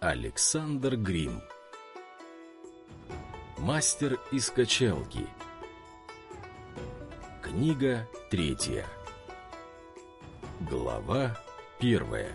Александр Грим Мастер из качалки Книга третья Глава первая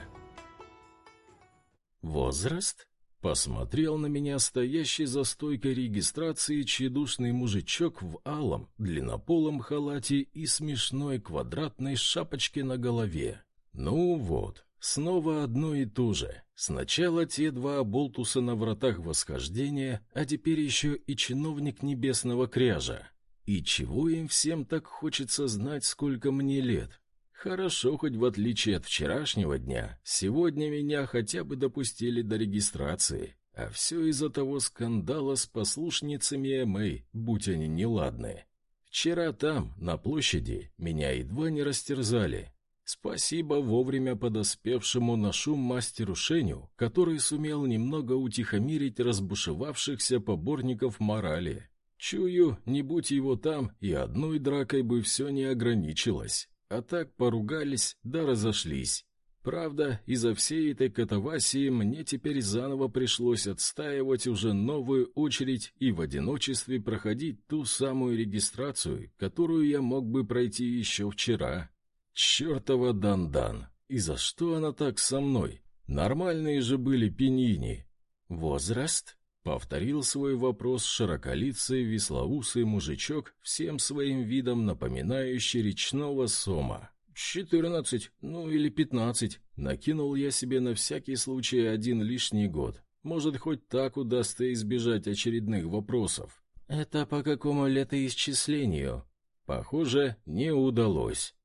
Возраст? Посмотрел на меня стоящий за стойкой регистрации чедушный мужичок в алом, длиннополом халате и смешной квадратной шапочке на голове. Ну вот, снова одно и то же. Сначала те два болтуса на вратах восхождения, а теперь еще и чиновник небесного кряжа. И чего им всем так хочется знать, сколько мне лет? Хорошо, хоть в отличие от вчерашнего дня, сегодня меня хотя бы допустили до регистрации. А все из-за того скандала с послушницами Мэй, будь они неладные. Вчера там, на площади, меня едва не растерзали. Спасибо вовремя подоспевшему на шум мастеру Шеню, который сумел немного утихомирить разбушевавшихся поборников морали. Чую, не будь его там, и одной дракой бы все не ограничилось а так поругались да разошлись. Правда, из-за всей этой катавасии мне теперь заново пришлось отстаивать уже новую очередь и в одиночестве проходить ту самую регистрацию, которую я мог бы пройти еще вчера. Чертова Дандан! И за что она так со мной? Нормальные же были пеньини. Возраст? Повторил свой вопрос широколицый веслоусый мужичок, всем своим видом напоминающий речного сома. «Четырнадцать, ну или пятнадцать». Накинул я себе на всякий случай один лишний год. Может, хоть так удастся избежать очередных вопросов. «Это по какому летоисчислению?» Похоже, не удалось.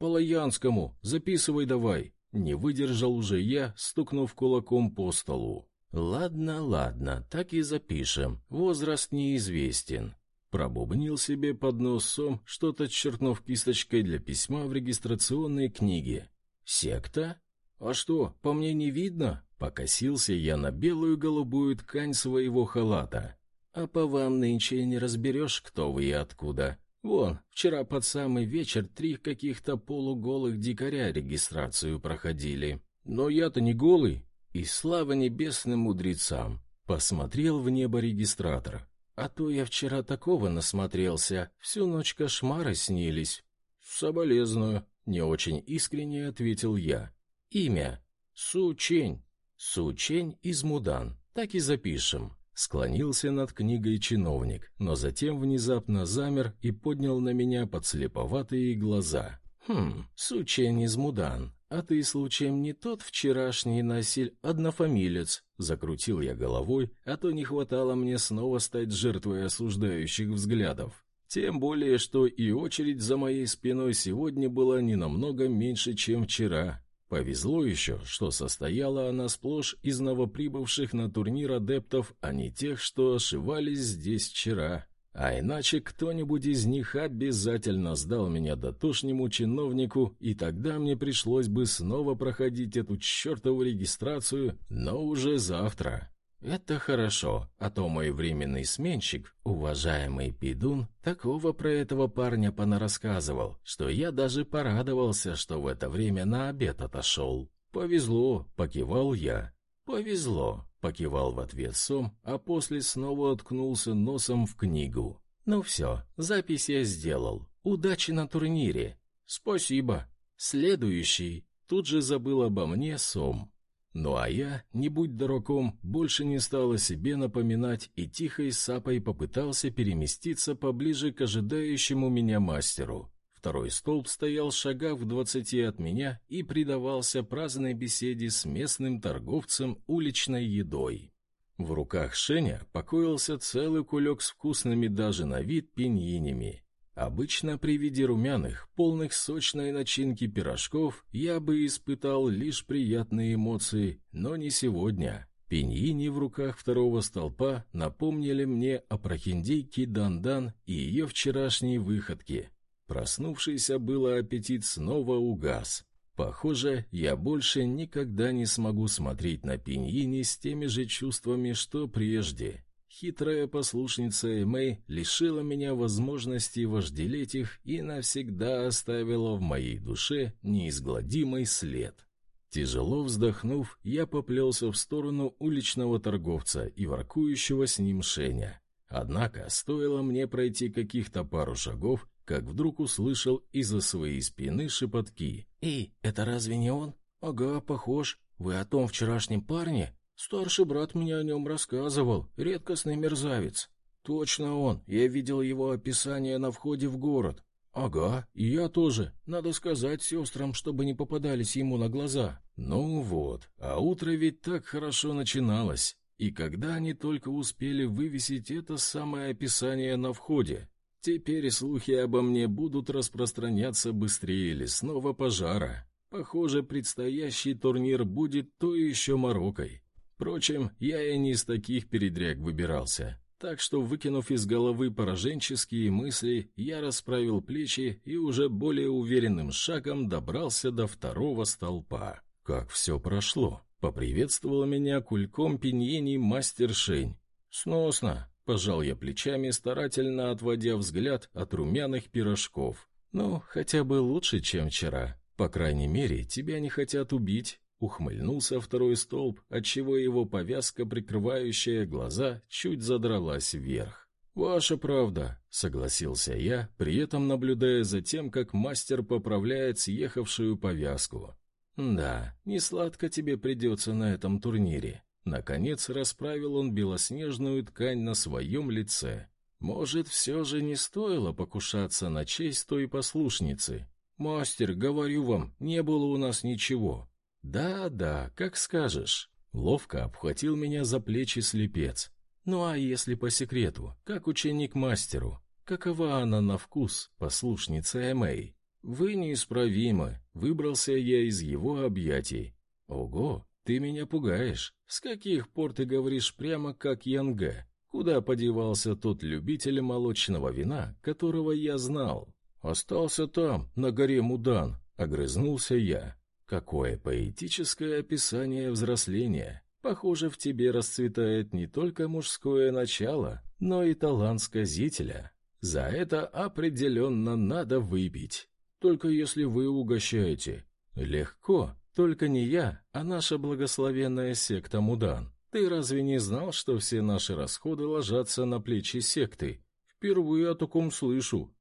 «По Лоянскому, записывай давай». Не выдержал уже я, стукнув кулаком по столу. «Ладно, ладно, так и запишем. Возраст неизвестен». Пробубнил себе под носом, что-то чернов кисточкой для письма в регистрационной книге. «Секта? А что, по мне не видно?» Покосился я на белую-голубую ткань своего халата. «А по вам нынче не разберешь, кто вы и откуда. Вон, вчера под самый вечер три каких-то полуголых дикаря регистрацию проходили. Но я-то не голый, и слава небесным мудрецам! Посмотрел в небо регистратор. А то я вчера такого насмотрелся, всю ночь кошмары снились. Соболезную, не очень искренне ответил я. Имя. Сучень. Сучень из Мудан. Так и запишем. Склонился над книгой чиновник, но затем внезапно замер и поднял на меня подслеповатые глаза. «Хм, Сучень из Мудан. «А ты, случаем, не тот вчерашний насиль однофамилец?» Закрутил я головой, а то не хватало мне снова стать жертвой осуждающих взглядов. Тем более, что и очередь за моей спиной сегодня была не намного меньше, чем вчера. Повезло еще, что состояла она сплошь из новоприбывших на турнир адептов, а не тех, что ошивались здесь вчера. А иначе кто-нибудь из них обязательно сдал меня дотошнему чиновнику, и тогда мне пришлось бы снова проходить эту чертову регистрацию, но уже завтра. Это хорошо, а то мой временный сменщик, уважаемый Пидун, такого про этого парня понарассказывал, что я даже порадовался, что в это время на обед отошел. Повезло, покивал я. Повезло. Покивал в ответ Сом, а после снова уткнулся носом в книгу. «Ну все, запись я сделал. Удачи на турнире!» «Спасибо!» «Следующий!» Тут же забыл обо мне Сом. Ну а я, не будь дураком, больше не стал себе напоминать и тихой сапой попытался переместиться поближе к ожидающему меня мастеру. Второй столб стоял в шагах в двадцати от меня и предавался праздной беседе с местным торговцем уличной едой. В руках Шеня покоился целый кулек с вкусными даже на вид пеньинями. Обычно при виде румяных, полных сочной начинки пирожков я бы испытал лишь приятные эмоции, но не сегодня. Пеньини в руках второго столпа напомнили мне о прохиндейке Дандан и ее вчерашней выходке. Проснувшийся было аппетит снова угас. Похоже, я больше никогда не смогу смотреть на пиньини с теми же чувствами, что прежде. Хитрая послушница Эмэй лишила меня возможности вожделеть их и навсегда оставила в моей душе неизгладимый след. Тяжело вздохнув, я поплелся в сторону уличного торговца и воркующего с ним Шеня. Однако, стоило мне пройти каких-то пару шагов, как вдруг услышал из-за своей спины шепотки. «Эй, это разве не он?» «Ага, похож. Вы о том вчерашнем парне?» «Старший брат мне о нем рассказывал. Редкостный мерзавец». «Точно он. Я видел его описание на входе в город. «Ага, и я тоже. Надо сказать сестрам, чтобы не попадались ему на глаза». Ну вот, а утро ведь так хорошо начиналось. И когда они только успели вывесить это самое описание на входе? Теперь слухи обо мне будут распространяться быстрее лесного пожара. Похоже, предстоящий турнир будет то еще морокой. Впрочем, я и не из таких передряг выбирался. Так что, выкинув из головы пораженческие мысли, я расправил плечи и уже более уверенным шагом добрался до второго столпа. Как все прошло? Поприветствовала меня кульком пиньений мастер Шень. «Сносно», — пожал я плечами, старательно отводя взгляд от румяных пирожков. «Ну, хотя бы лучше, чем вчера. По крайней мере, тебя не хотят убить, Ухмыльнулся второй столб, отчего его повязка, прикрывающая глаза, чуть задралась вверх. «Ваша правда», — согласился я, при этом наблюдая за тем, как мастер поправляет съехавшую повязку. «Да, не сладко тебе придется на этом турнире». Наконец расправил он белоснежную ткань на своем лице. «Может, все же не стоило покушаться на честь той послушницы? Мастер, говорю вам, не было у нас ничего. «Да-да, как скажешь». Ловко обхватил меня за плечи слепец. «Ну а если по секрету, как ученик мастеру? Какова она на вкус, послушница Эмэй?» «Вы неисправимы», — выбрался я из его объятий. «Ого, ты меня пугаешь. С каких пор ты говоришь прямо как Янга? Куда подевался тот любитель молочного вина, которого я знал?» «Остался там, на горе Мудан», — огрызнулся я. Какое поэтическое описание взросления! Похоже, в тебе расцветает не только мужское начало, но и талант сказителя. За это определенно надо выпить. Только если вы угощаете. Легко, только не я, а наша благословенная секта Мудан. Ты разве не знал, что все наши расходы ложатся на плечи секты? Впервые о таком слышу.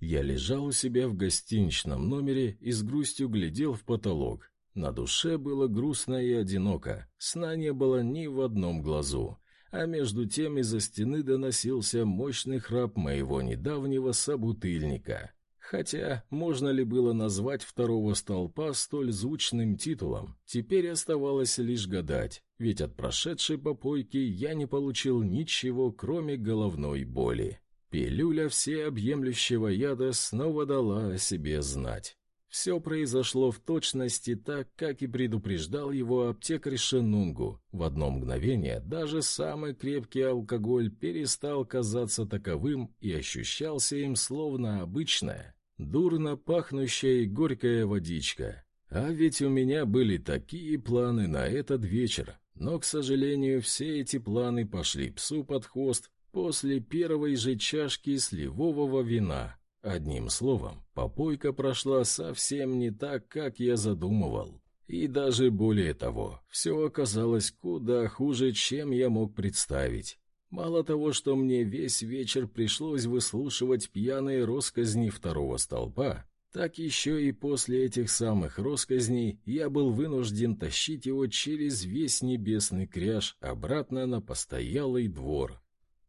Я лежал у себя в гостиничном номере и с грустью глядел в потолок. На душе было грустно и одиноко, сна не было ни в одном глазу, а между тем из-за стены доносился мощный храп моего недавнего собутыльника. Хотя, можно ли было назвать второго столпа столь звучным титулом, теперь оставалось лишь гадать, ведь от прошедшей попойки я не получил ничего, кроме головной боли. Пилюля всеобъемлющего яда снова дала о себе знать. Все произошло в точности так, как и предупреждал его аптекарь Шенунгу. В одно мгновение даже самый крепкий алкоголь перестал казаться таковым и ощущался им словно обычная, дурно пахнущая и горькая водичка. А ведь у меня были такие планы на этот вечер, но, к сожалению, все эти планы пошли псу под хвост после первой же чашки сливового вина. Одним словом, попойка прошла совсем не так, как я задумывал. И даже более того, все оказалось куда хуже, чем я мог представить. Мало того, что мне весь вечер пришлось выслушивать пьяные росказни второго столпа, так еще и после этих самых росказней я был вынужден тащить его через весь небесный кряж обратно на постоялый двор.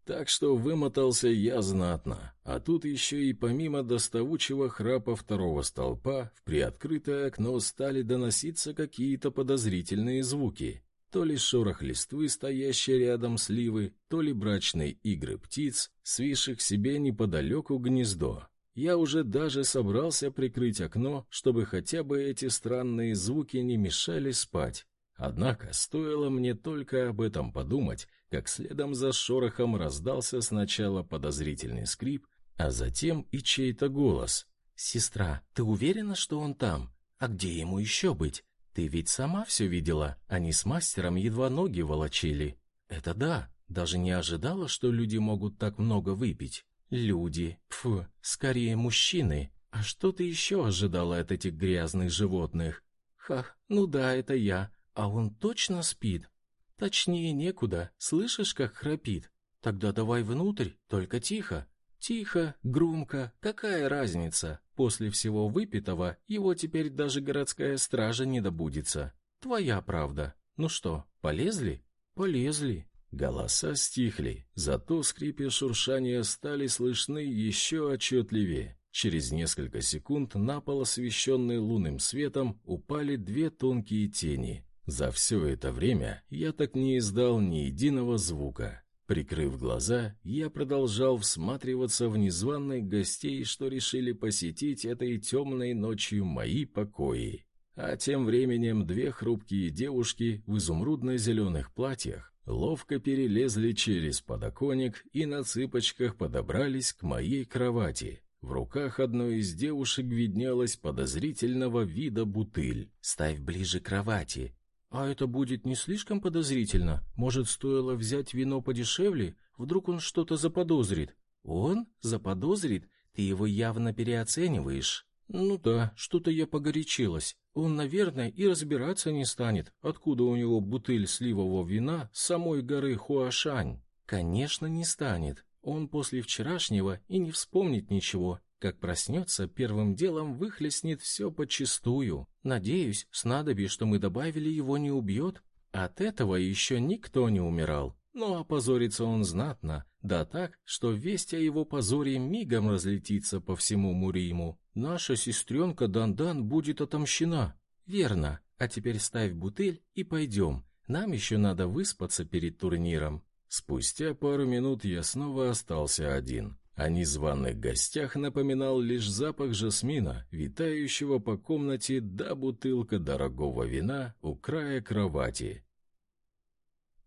Так что вымотался я знатно, а тут еще и помимо доставучего храпа второго столпа в приоткрытое окно стали доноситься какие-то подозрительные звуки. То ли шорох листвы, стоящей рядом сливы, то ли брачные игры птиц, свивших себе неподалеку гнездо. Я уже даже собрался прикрыть окно, чтобы хотя бы эти странные звуки не мешали спать. Однако, стоило мне только об этом подумать, как следом за шорохом раздался сначала подозрительный скрип, а затем и чей-то голос. «Сестра, ты уверена, что он там? А где ему еще быть? Ты ведь сама все видела, они с мастером едва ноги волочили». «Это да, даже не ожидала, что люди могут так много выпить». «Люди, фу, скорее мужчины. А что ты еще ожидала от этих грязных животных?» Ха, ну да, это я. А он точно спит? Точнее некуда. Слышишь, как храпит? Тогда давай внутрь, только тихо. Тихо, громко, какая разница? После всего выпитого его теперь даже городская стража не добудется. Твоя правда. Ну что, полезли? Полезли. Голоса стихли, зато скрип и шуршание стали слышны еще отчетливее. Через несколько секунд на пол, освещенный лунным светом, упали две тонкие тени. За все это время я так не издал ни единого звука. Прикрыв глаза, я продолжал всматриваться в незваных гостей, что решили посетить этой темной ночью мои покои. А тем временем две хрупкие девушки в изумрудно-зеленых платьях ловко перелезли через подоконник и на цыпочках подобрались к моей кровати. В руках одной из девушек виднелась подозрительного вида бутыль. «Ставь ближе к кровати», а это будет не слишком подозрительно? Может, стоило взять вино подешевле? Вдруг он что-то заподозрит? Он заподозрит? Ты его явно переоцениваешь. Ну да, что-то я погорячилась. Он, наверное, и разбираться не станет, откуда у него бутыль сливового вина с самой горы Хуашань. Конечно, не станет. Он после вчерашнего и не вспомнит ничего. Как проснется, первым делом выхлестнет все подчистую. Надеюсь, снадобье, что мы добавили, его не убьет. От этого еще никто не умирал. Но опозорится он знатно, да так, что весть о его позоре мигом разлетится по всему Муриму. Наша сестренка Дандан будет отомщена. Верно. А теперь ставь бутыль и пойдем. Нам еще надо выспаться перед турниром. Спустя пару минут я снова остался один. О незваных гостях напоминал лишь запах жасмина, витающего по комнате, да бутылка дорогого вина у края кровати.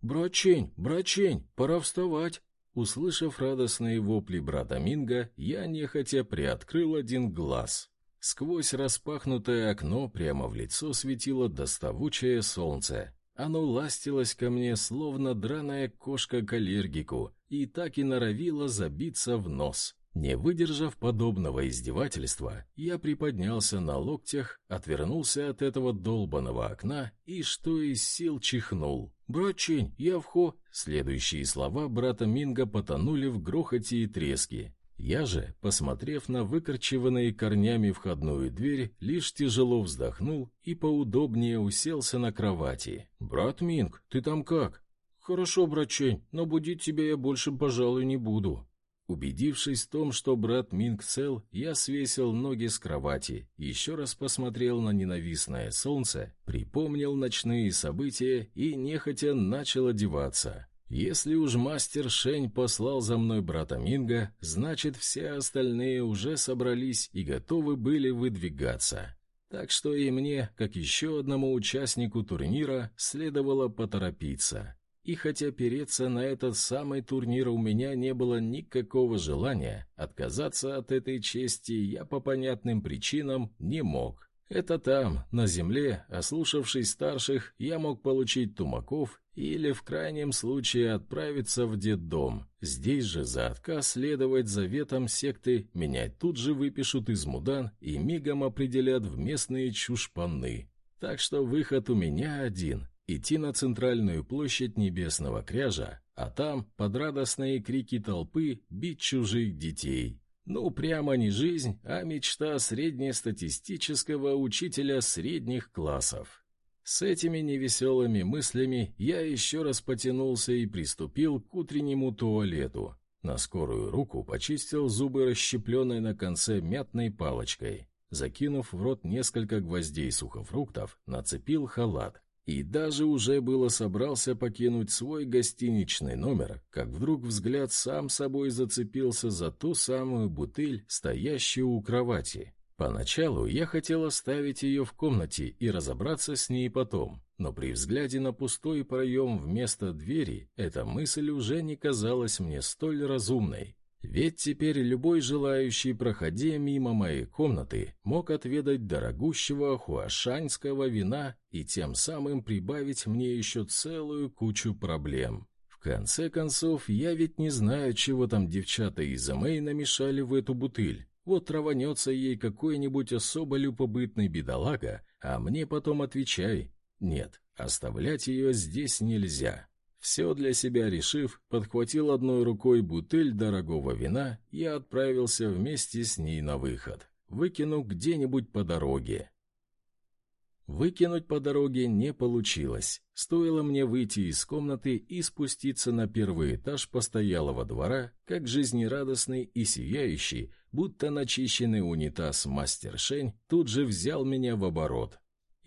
«Брачень, брачень, пора вставать!» Услышав радостные вопли брата Минга, я нехотя приоткрыл один глаз. Сквозь распахнутое окно прямо в лицо светило доставучее солнце. Оно ластилось ко мне, словно драная кошка к аллергику, и так и норовило забиться в нос. Не выдержав подобного издевательства, я приподнялся на локтях, отвернулся от этого долбаного окна и, что из сил, чихнул. «Братчень, я в хо...» Следующие слова брата Минга потонули в грохоте и треске. Я же, посмотрев на выкорчеванные корнями входную дверь, лишь тяжело вздохнул и поудобнее уселся на кровати. «Брат Минг, ты там как?» «Хорошо, братчень, но будить тебя я больше, пожалуй, не буду». Убедившись в том, что брат Минг цел, я свесил ноги с кровати, еще раз посмотрел на ненавистное солнце, припомнил ночные события и нехотя начал одеваться. Если уж мастер Шень послал за мной брата Минга, значит, все остальные уже собрались и готовы были выдвигаться. Так что и мне, как еще одному участнику турнира, следовало поторопиться. И хотя переться на этот самый турнир у меня не было никакого желания, отказаться от этой чести я по понятным причинам не мог. Это там, на земле, ослушавшись старших, я мог получить тумаков или в крайнем случае отправиться в детдом. Здесь же за отказ следовать заветам секты меня тут же выпишут из мудан и мигом определят в местные чушпаны. Так что выход у меня один — идти на центральную площадь Небесного Кряжа, а там, под радостные крики толпы, бить чужих детей. Ну, прямо не жизнь, а мечта среднестатистического учителя средних классов. С этими невеселыми мыслями я еще раз потянулся и приступил к утреннему туалету. На скорую руку почистил зубы расщепленной на конце мятной палочкой. Закинув в рот несколько гвоздей сухофруктов, нацепил халат, и даже уже было собрался покинуть свой гостиничный номер, как вдруг взгляд сам собой зацепился за ту самую бутыль, стоящую у кровати. Поначалу я хотел оставить ее в комнате и разобраться с ней потом, но при взгляде на пустой проем вместо двери эта мысль уже не казалась мне столь разумной. Ведь теперь любой желающий, проходя мимо моей комнаты, мог отведать дорогущего хуашаньского вина и тем самым прибавить мне еще целую кучу проблем. В конце концов, я ведь не знаю, чего там девчата из Амэй намешали в эту бутыль. Вот траванется ей какой-нибудь особо любопытный бедолага, а мне потом отвечай. Нет, оставлять ее здесь нельзя. Все для себя решив, подхватил одной рукой бутыль дорогого вина и отправился вместе с ней на выход. Выкину где-нибудь по дороге. Выкинуть по дороге не получилось. Стоило мне выйти из комнаты и спуститься на первый этаж постоялого двора, как жизнерадостный и сияющий, будто начищенный унитаз мастер Шень тут же взял меня в оборот.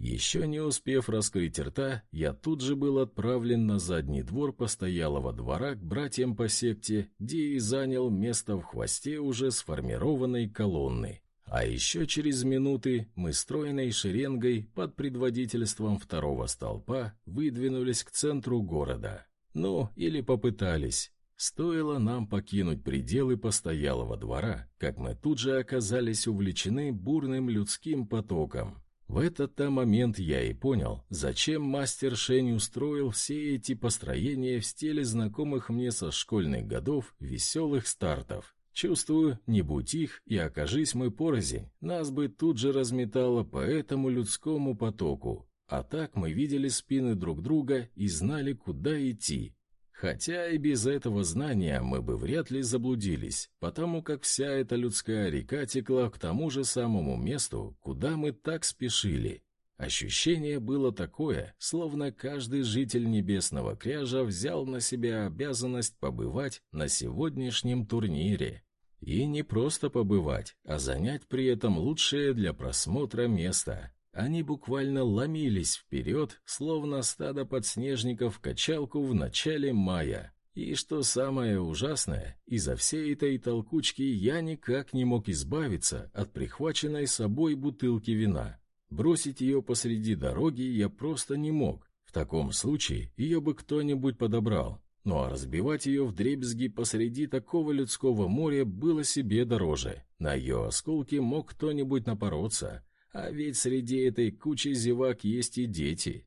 Еще не успев раскрыть рта, я тут же был отправлен на задний двор постоялого двора к братьям по секте, где и занял место в хвосте уже сформированной колонны. А еще через минуты мы стройной шеренгой под предводительством второго столпа выдвинулись к центру города. Ну, или попытались. Стоило нам покинуть пределы постоялого двора, как мы тут же оказались увлечены бурным людским потоком. В этот-то момент я и понял, зачем мастер Шень устроил все эти построения в стиле знакомых мне со школьных годов веселых стартов. Чувствую, не будь их, и окажись мы порознь, нас бы тут же разметало по этому людскому потоку. А так мы видели спины друг друга и знали, куда идти. Хотя и без этого знания мы бы вряд ли заблудились, потому как вся эта людская река текла к тому же самому месту, куда мы так спешили. Ощущение было такое, словно каждый житель Небесного Кряжа взял на себя обязанность побывать на сегодняшнем турнире. И не просто побывать, а занять при этом лучшее для просмотра место. Они буквально ломились вперед, словно стадо подснежников качалку в начале мая. И что самое ужасное, из-за всей этой толкучки я никак не мог избавиться от прихваченной собой бутылки вина. Бросить ее посреди дороги я просто не мог. В таком случае ее бы кто-нибудь подобрал. Ну а разбивать ее в дребезги посреди такого людского моря было себе дороже. На ее осколки мог кто-нибудь напороться. А ведь среди этой кучи зевак есть и дети.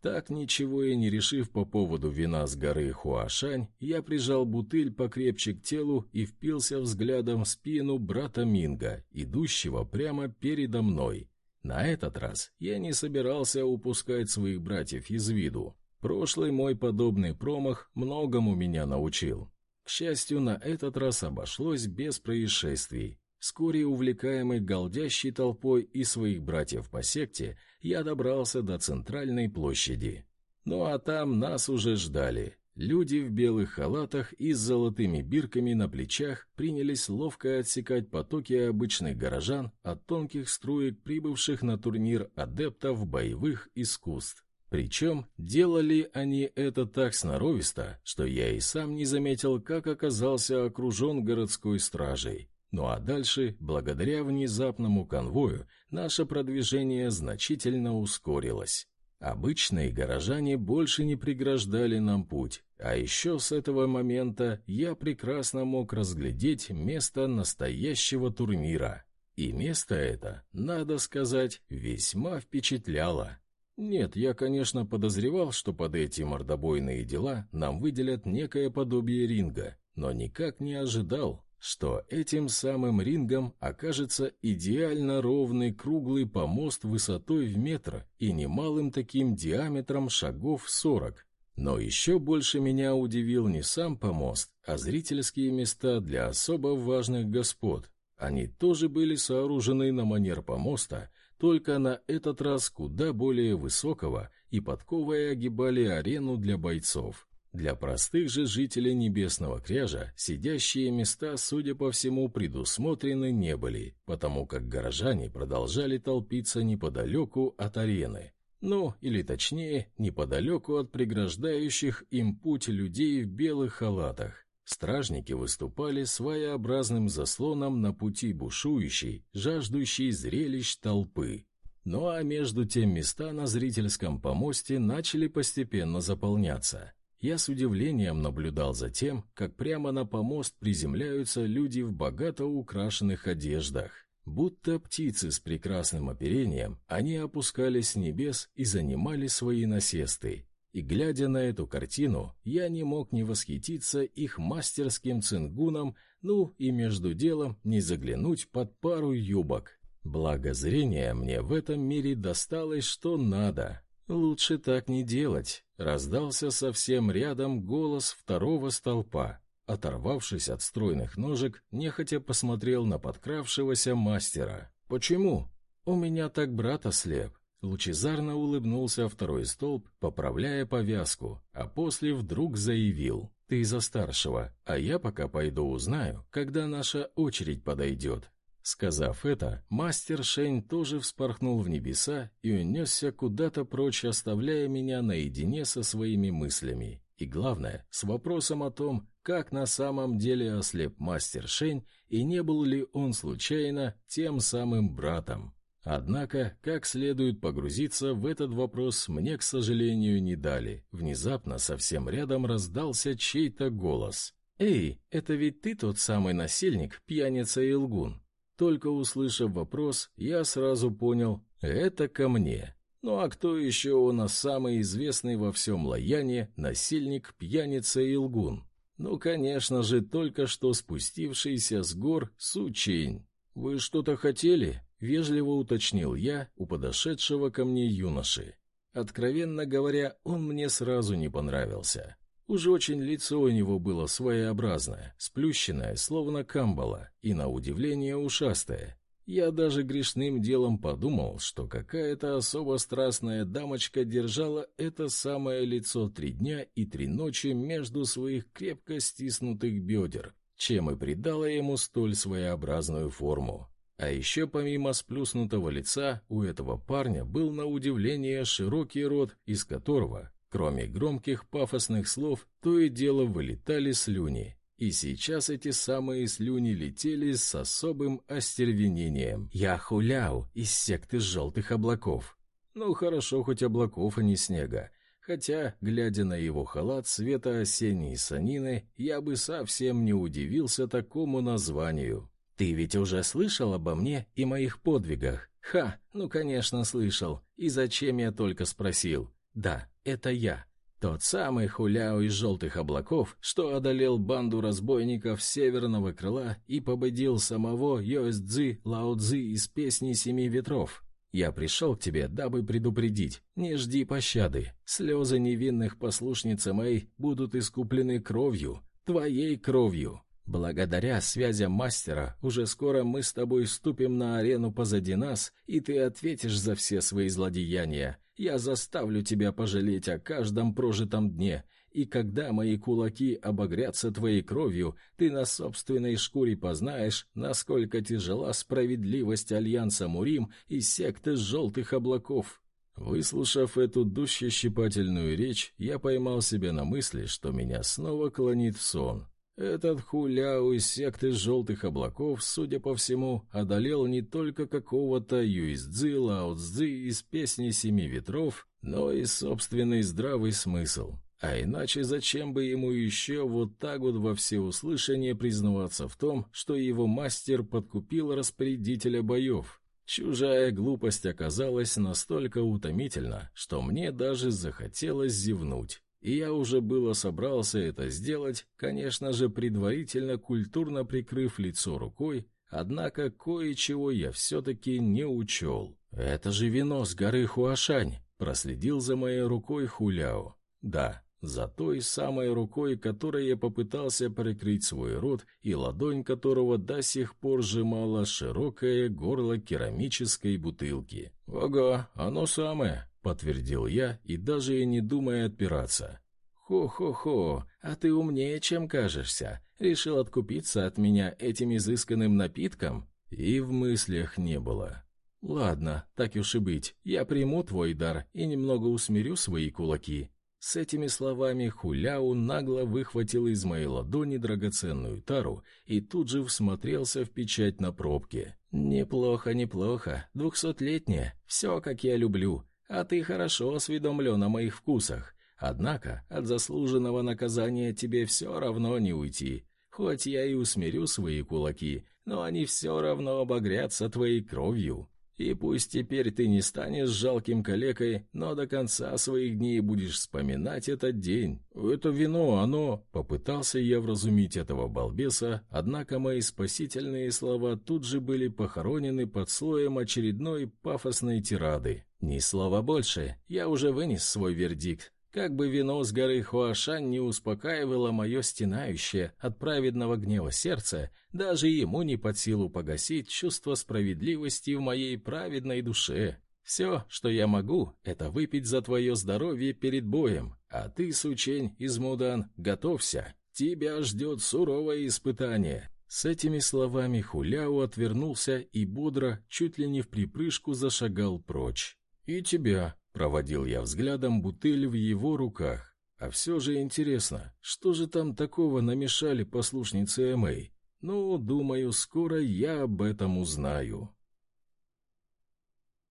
Так ничего и не решив по поводу вина с горы Хуашань, я прижал бутыль покрепче к телу и впился взглядом в спину брата Минга, идущего прямо передо мной. На этот раз я не собирался упускать своих братьев из виду. Прошлый мой подобный промах многому меня научил. К счастью, на этот раз обошлось без происшествий. Вскоре, увлекаемый голдящей толпой и своих братьев по секте, я добрался до центральной площади. Ну а там нас уже ждали. Люди в белых халатах и с золотыми бирками на плечах принялись ловко отсекать потоки обычных горожан от тонких струек прибывших на турнир адептов боевых искусств. Причем делали они это так сноровисто, что я и сам не заметил, как оказался окружен городской стражей. Ну а дальше, благодаря внезапному конвою, наше продвижение значительно ускорилось. Обычные горожане больше не преграждали нам путь, а еще с этого момента я прекрасно мог разглядеть место настоящего турнира. И место это, надо сказать, весьма впечатляло. Нет, я, конечно, подозревал, что под эти мордобойные дела нам выделят некое подобие ринга, но никак не ожидал, что этим самым рингом окажется идеально ровный круглый помост высотой в метр и немалым таким диаметром шагов сорок. Но еще больше меня удивил не сам помост, а зрительские места для особо важных господ. Они тоже были сооружены на манер помоста, только на этот раз куда более высокого, и подковые огибали арену для бойцов. Для простых же жителей Небесного Кряжа сидящие места, судя по всему, предусмотрены не были, потому как горожане продолжали толпиться неподалеку от арены. Ну, или точнее, неподалеку от преграждающих им путь людей в белых халатах. Стражники выступали своеобразным заслоном на пути бушующей, жаждущей зрелищ толпы. Ну а между тем места на зрительском помосте начали постепенно заполняться. Я с удивлением наблюдал за тем, как прямо на помост приземляются люди в богато украшенных одеждах. Будто птицы с прекрасным оперением, они опускались с небес и занимали свои насесты. И глядя на эту картину, я не мог не восхититься их мастерским цингуном, ну и между делом не заглянуть под пару юбок. Благо зрения мне в этом мире досталось что надо. Лучше так не делать. Раздался совсем рядом голос второго столпа. Оторвавшись от стройных ножек, нехотя посмотрел на подкравшегося мастера. «Почему?» «У меня так брат ослеп». Лучезарно улыбнулся второй столб, поправляя повязку, а после вдруг заявил. «Ты за старшего, а я пока пойду узнаю, когда наша очередь подойдет». Сказав это, мастер Шень тоже вспорхнул в небеса и унесся куда-то прочь, оставляя меня наедине со своими мыслями. И главное, с вопросом о том, как на самом деле ослеп мастер Шень и не был ли он случайно тем самым братом. Однако, как следует погрузиться в этот вопрос, мне, к сожалению, не дали. Внезапно совсем рядом раздался чей-то голос. «Эй, это ведь ты тот самый насильник, пьяница и лгун?» Только услышав вопрос, я сразу понял — это ко мне. Ну а кто еще у нас самый известный во всем Лаяне насильник, пьяница и лгун? Ну, конечно же, только что спустившийся с гор Сучень. «Вы что-то хотели?» — вежливо уточнил я у подошедшего ко мне юноши. Откровенно говоря, он мне сразу не понравился. Уж очень лицо у него было своеобразное, сплющенное, словно камбала, и, на удивление, ушастое. Я даже грешным делом подумал, что какая-то особо страстная дамочка держала это самое лицо три дня и три ночи между своих крепко стиснутых бедер, чем и придала ему столь своеобразную форму. А еще помимо сплюснутого лица, у этого парня был на удивление широкий рот, из которого Кроме громких пафосных слов, то и дело вылетали слюни. И сейчас эти самые слюни летели с особым остервенением. «Я хуляу из секты желтых облаков». Ну, хорошо, хоть облаков, а не снега. Хотя, глядя на его халат цвета осенней санины, я бы совсем не удивился такому названию. «Ты ведь уже слышал обо мне и моих подвигах?» «Ха, ну, конечно, слышал. И зачем я только спросил?» «Да, это я. Тот самый хуляу из желтых облаков, что одолел банду разбойников северного крыла и победил самого Йоэс-Дзы Лао-Дзы из песни Семи Ветров. Я пришел к тебе, дабы предупредить. Не жди пощады. Слезы невинных послушниц моей будут искуплены кровью, твоей кровью. Благодаря связям мастера, уже скоро мы с тобой ступим на арену позади нас, и ты ответишь за все свои злодеяния. Я заставлю тебя пожалеть о каждом прожитом дне, и когда мои кулаки обогрятся твоей кровью, ты на собственной шкуре познаешь, насколько тяжела справедливость Альянса Мурим и секты Желтых Облаков». Выслушав эту душещипательную речь, я поймал себя на мысли, что меня снова клонит в сон. Этот хуляу из секты желтых облаков, судя по всему, одолел не только какого-то Юиздзи Лаоцзы из песни Семи Ветров, но и собственный здравый смысл. А иначе зачем бы ему еще вот так вот во всеуслышание признаваться в том, что его мастер подкупил распорядителя боев? Чужая глупость оказалась настолько утомительна, что мне даже захотелось зевнуть. И я уже было собрался это сделать, конечно же, предварительно культурно прикрыв лицо рукой, однако кое-чего я все-таки не учел. «Это же вино с горы Хуашань!» — проследил за моей рукой Хуляо. «Да, за той самой рукой, которой я попытался прикрыть свой рот и ладонь которого до сих пор сжимала широкое горло керамической бутылки. «Ага, оно самое!» — подтвердил я и даже и не думая отпираться. «Хо-хо-хо, а ты умнее, чем кажешься. Решил откупиться от меня этим изысканным напитком?» И в мыслях не было. «Ладно, так уж и быть, я приму твой дар и немного усмирю свои кулаки». С этими словами Хуляу нагло выхватил из моей ладони драгоценную тару и тут же всмотрелся в печать на пробке. «Неплохо, неплохо, двухсотлетняя, все, как я люблю. А ты хорошо осведомлен о моих вкусах. Однако от заслуженного наказания тебе все равно не уйти. Хоть я и усмирю свои кулаки, но они все равно обогрятся твоей кровью». И пусть теперь ты не станешь жалким калекой, но до конца своих дней будешь вспоминать этот день. Это вино, оно...» Попытался я вразумить этого балбеса, однако мои спасительные слова тут же были похоронены под слоем очередной пафосной тирады. «Ни слова больше, я уже вынес свой вердикт. Как бы вино с горы Хуашань не успокаивало мое стенающее от праведного гнева сердце, даже ему не под силу погасить чувство справедливости в моей праведной душе. Все, что я могу, это выпить за твое здоровье перед боем, а ты, сучень, измудан, готовься. Тебя ждет суровое испытание. С этими словами Хуляу отвернулся и бодро, чуть ли не в припрыжку, зашагал прочь. «И тебя», Проводил я взглядом бутыль в его руках. А все же интересно, что же там такого намешали послушницы Эмэй? Ну, думаю, скоро я об этом узнаю.